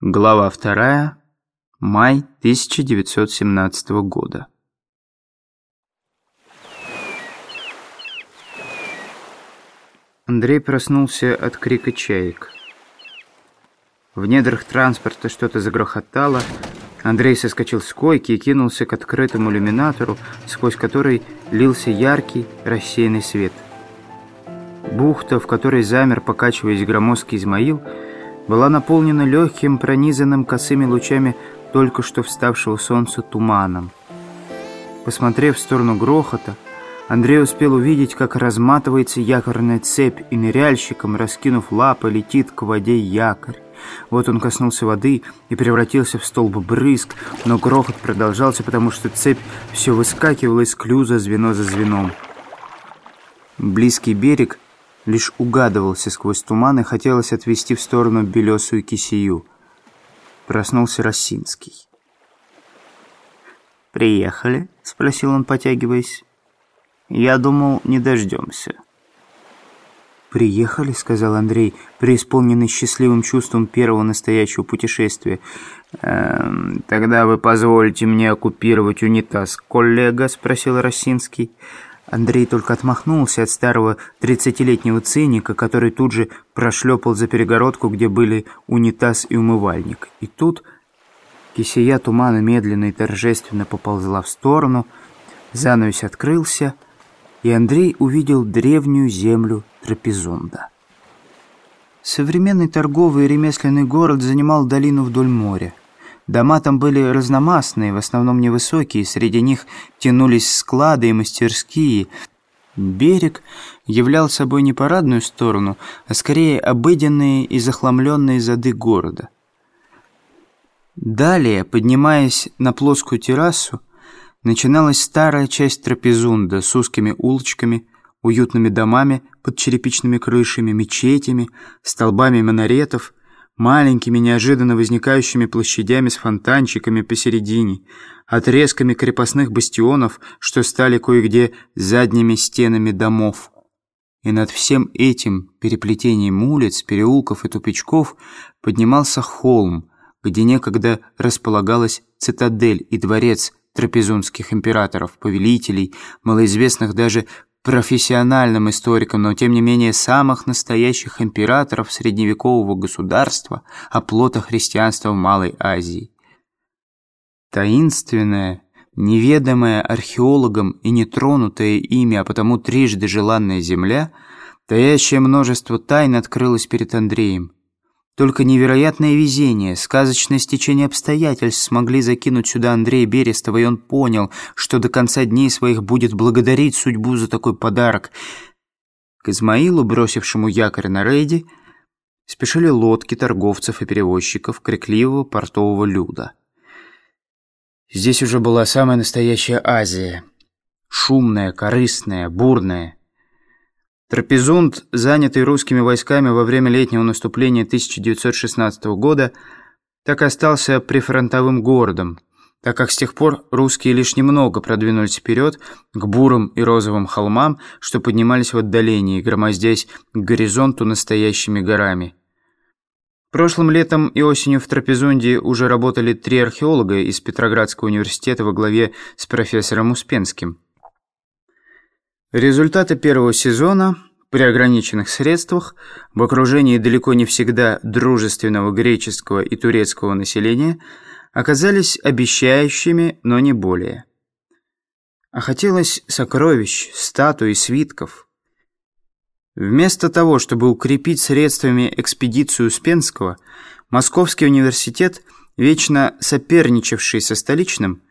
Глава вторая. Май 1917 года. Андрей проснулся от крика чаек. В недрах транспорта что-то загрохотало. Андрей соскочил с койки и кинулся к открытому иллюминатору, сквозь который лился яркий рассеянный свет. Бухта, в которой замер, покачиваясь громоздкий Измаил, — была наполнена легким, пронизанным косыми лучами только что вставшего солнца туманом. Посмотрев в сторону грохота, Андрей успел увидеть, как разматывается якорная цепь, и ныряльщиком, раскинув лапы, летит к воде якорь. Вот он коснулся воды и превратился в столб брызг, но грохот продолжался, потому что цепь все выскакивала из клюза звено за звеном. Близкий берег — лишь угадывался сквозь туман и хотелось отвести в сторону белесую кисею. Проснулся Росинский. «Приехали?» — спросил он, потягиваясь. «Я думал, не дождемся». «Приехали», — сказал Андрей, преисполненный счастливым чувством первого настоящего путешествия. «Эм, «Тогда вы позволите мне оккупировать унитаз, коллега?» — спросил Росинский. Андрей только отмахнулся от старого тридцатилетнего циника, который тут же прошлепал за перегородку, где были унитаз и умывальник. И тут кисея тумана медленно и торжественно поползла в сторону, занавес открылся, и Андрей увидел древнюю землю Трапезунда. Современный торговый и ремесленный город занимал долину вдоль моря. Дома там были разномастные, в основном невысокие, среди них тянулись склады и мастерские. Берег являл собой не парадную сторону, а скорее обыденные и захламленные зады города. Далее, поднимаясь на плоскую террасу, начиналась старая часть трапезунда с узкими улочками, уютными домами под черепичными крышами, мечетями, столбами минаретов – маленькими неожиданно возникающими площадями с фонтанчиками посередине, отрезками крепостных бастионов, что стали кое-где задними стенами домов. И над всем этим переплетением улиц, переулков и тупичков поднимался холм, где некогда располагалась цитадель и дворец трапезунских императоров, повелителей, малоизвестных даже профессиональным историком, но тем не менее самых настоящих императоров средневекового государства, оплота христианства в Малой Азии. Таинственная, неведомая археологам и нетронутая ими, а потому трижды желанная земля, таящее множество тайн открылась перед Андреем. Только невероятное везение, сказочное стечение обстоятельств смогли закинуть сюда Андрея Берестова, и он понял, что до конца дней своих будет благодарить судьбу за такой подарок. К Измаилу, бросившему якорь на рейде, спешили лодки торговцев и перевозчиков крикливого портового люда. Здесь уже была самая настоящая Азия. Шумная, корыстная, бурная. Трапезунд, занятый русскими войсками во время летнего наступления 1916 года, так и остался прифронтовым городом, так как с тех пор русские лишь немного продвинулись вперед к бурым и розовым холмам, что поднимались в отдалении, громоздясь к горизонту настоящими горами. Прошлым летом и осенью в Трапезунде уже работали три археолога из Петроградского университета во главе с профессором Успенским. Результаты первого сезона при ограниченных средствах, в окружении далеко не всегда дружественного греческого и турецкого населения, оказались обещающими, но не более. А хотелось сокровищ, статуй, свитков. Вместо того, чтобы укрепить средствами экспедицию Успенского, Московский университет, вечно соперничавший со столичным,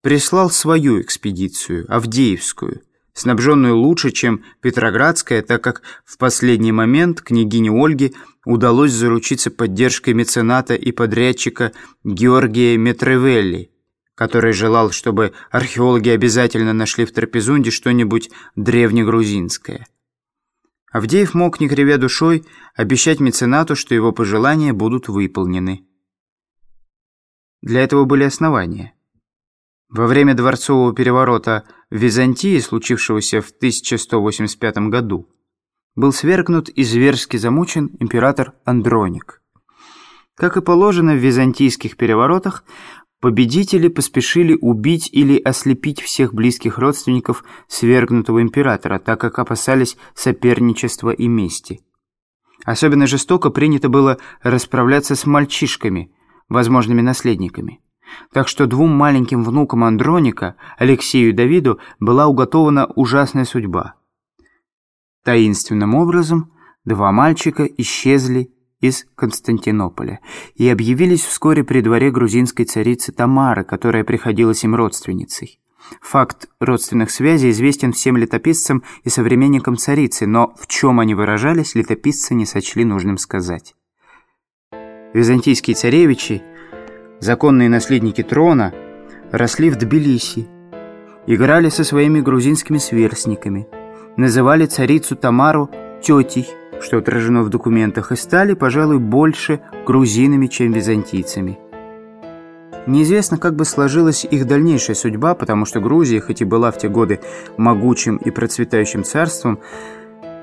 прислал свою экспедицию, Авдеевскую, снабженную лучше, чем Петроградская, так как в последний момент княгине Ольге удалось заручиться поддержкой мецената и подрядчика Георгия Метревелли, который желал, чтобы археологи обязательно нашли в Трапезунде что-нибудь древнегрузинское. Авдеев мог, не кривя душой, обещать меценату, что его пожелания будут выполнены. Для этого были основания. Во время дворцового переворота в Византии, случившегося в 1185 году, был свергнут и зверски замучен император Андроник. Как и положено в византийских переворотах, победители поспешили убить или ослепить всех близких родственников свергнутого императора, так как опасались соперничества и мести. Особенно жестоко принято было расправляться с мальчишками, возможными наследниками. Так что двум маленьким внукам Андроника, Алексею и Давиду, была уготована ужасная судьба. Таинственным образом два мальчика исчезли из Константинополя и объявились вскоре при дворе грузинской царицы Тамары, которая приходилась им родственницей. Факт родственных связей известен всем летописцам и современникам царицы, но в чем они выражались, летописцы не сочли нужным сказать. Византийские царевичи, законные наследники трона, росли в Тбилиси, играли со своими грузинскими сверстниками, называли царицу Тамару тетей, что отражено в документах, и стали, пожалуй, больше грузинами, чем византийцами. Неизвестно, как бы сложилась их дальнейшая судьба, потому что Грузия, хоть и была в те годы могучим и процветающим царством,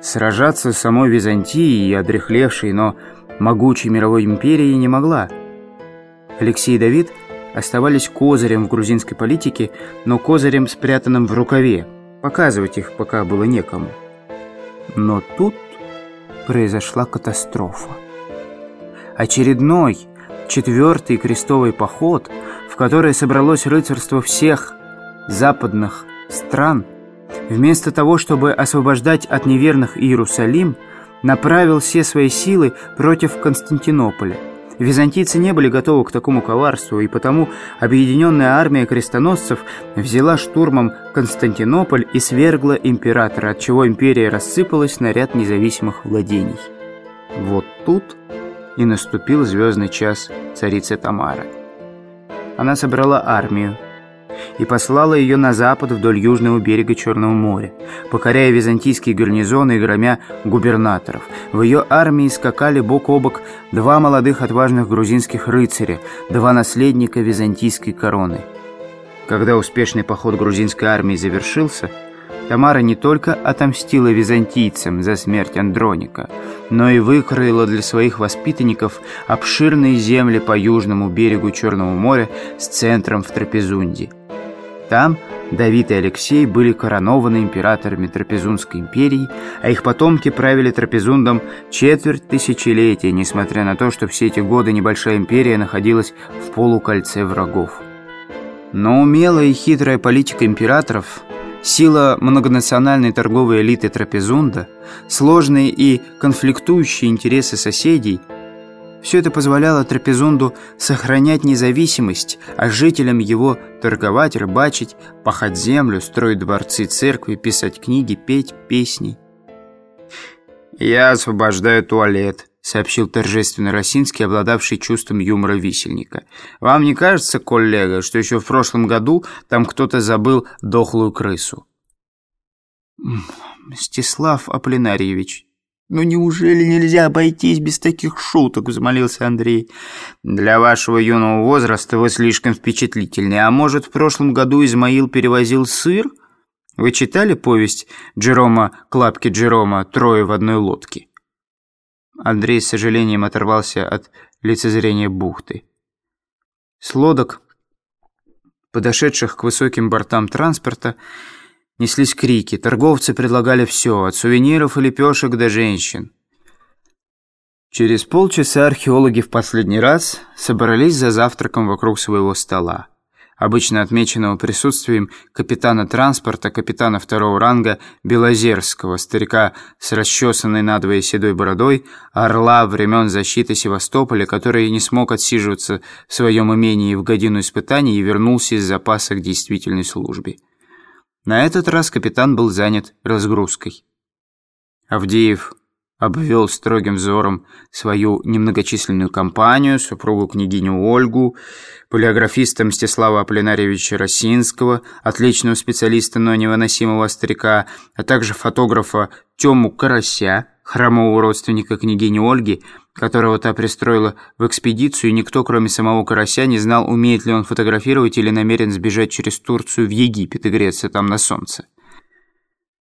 сражаться с самой Византией и одрехлевшей, но могучей мировой империей не могла. Алексей и Давид оставались козырем в грузинской политике, но козырем, спрятанным в рукаве. Показывать их пока было некому. Но тут произошла катастрофа. Очередной четвертый крестовый поход, в который собралось рыцарство всех западных стран, вместо того, чтобы освобождать от неверных Иерусалим, направил все свои силы против Константинополя. Византийцы не были готовы к такому коварству, и потому объединенная армия крестоносцев взяла штурмом Константинополь и свергла императора, от чего империя рассыпалась на ряд независимых владений. Вот тут и наступил звездный час царицы Тамары. Она собрала армию и послала ее на запад вдоль южного берега Черного моря, покоряя византийские гарнизоны и громя губернаторов. В ее армии скакали бок о бок два молодых отважных грузинских рыцаря, два наследника византийской короны. Когда успешный поход грузинской армии завершился, Тамара не только отомстила византийцам за смерть Андроника, но и выкроила для своих воспитанников обширные земли по южному берегу Черного моря с центром в Трапезунде. Там Давид и Алексей были коронованы императорами Трапезунской империи, а их потомки правили Трапезундом четверть тысячелетия, несмотря на то, что все эти годы небольшая империя находилась в полукольце врагов. Но умелая и хитрая политика императоров – Сила многонациональной торговой элиты Трапезунда, сложные и конфликтующие интересы соседей – все это позволяло Трапезунду сохранять независимость, а жителям его торговать, рыбачить, пахать землю, строить дворцы, церкви, писать книги, петь песни. «Я освобождаю туалет», сообщил торжественно Росинский, обладавший чувством юмора висельника. «Вам не кажется, коллега, что еще в прошлом году там кто-то забыл дохлую крысу?» «Мстислав Аполлинарьевич, ну неужели нельзя обойтись без таких шуток?» – взмолился Андрей. «Для вашего юного возраста вы слишком впечатлительны. А может, в прошлом году Измаил перевозил сыр? Вы читали повесть Джерома Клапки Джерома «Трое в одной лодке»?» Андрей с сожалением оторвался от лицезрения бухты. С лодок, подошедших к высоким бортам транспорта, неслись крики. Торговцы предлагали все, от сувениров и лепешек до женщин. Через полчаса археологи в последний раз собрались за завтраком вокруг своего стола обычно отмеченного присутствием капитана транспорта, капитана второго ранга Белозерского, старика с расчесанной надвое седой бородой, орла времен защиты Севастополя, который не смог отсиживаться в своем имении в годину испытаний и вернулся из запаса к действительной службе. На этот раз капитан был занят разгрузкой. Авдеев обвел строгим взором свою немногочисленную компанию, супругу княгиню Ольгу, полиографиста Мстислава Аполлинарьевича Росинского, отличного специалиста, но невыносимого старика, а также фотографа Тему Карася, хромого родственника княгини Ольги, которого та пристроила в экспедицию, и никто, кроме самого Карася, не знал, умеет ли он фотографировать или намерен сбежать через Турцию в Египет и греться там на солнце.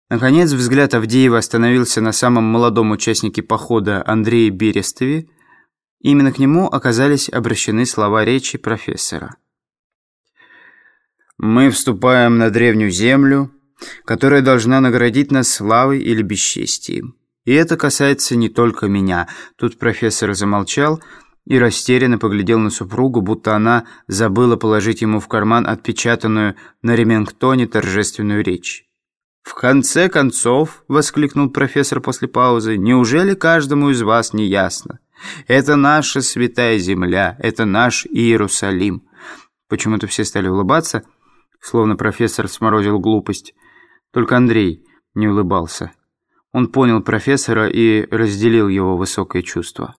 Наконец взгляд Авдеева остановился на самом молодом участнике похода Андрее Берестове, Именно к нему оказались обращены слова речи профессора. «Мы вступаем на древнюю землю, которая должна наградить нас славой или бесчестием. И это касается не только меня». Тут профессор замолчал и растерянно поглядел на супругу, будто она забыла положить ему в карман отпечатанную на ремингтоне торжественную речь. «В конце концов», — воскликнул профессор после паузы, «неужели каждому из вас не ясно? Это наша святая земля, это наш Иерусалим». Почему-то все стали улыбаться, словно профессор сморозил глупость. Только Андрей не улыбался. Он понял профессора и разделил его высокое чувство.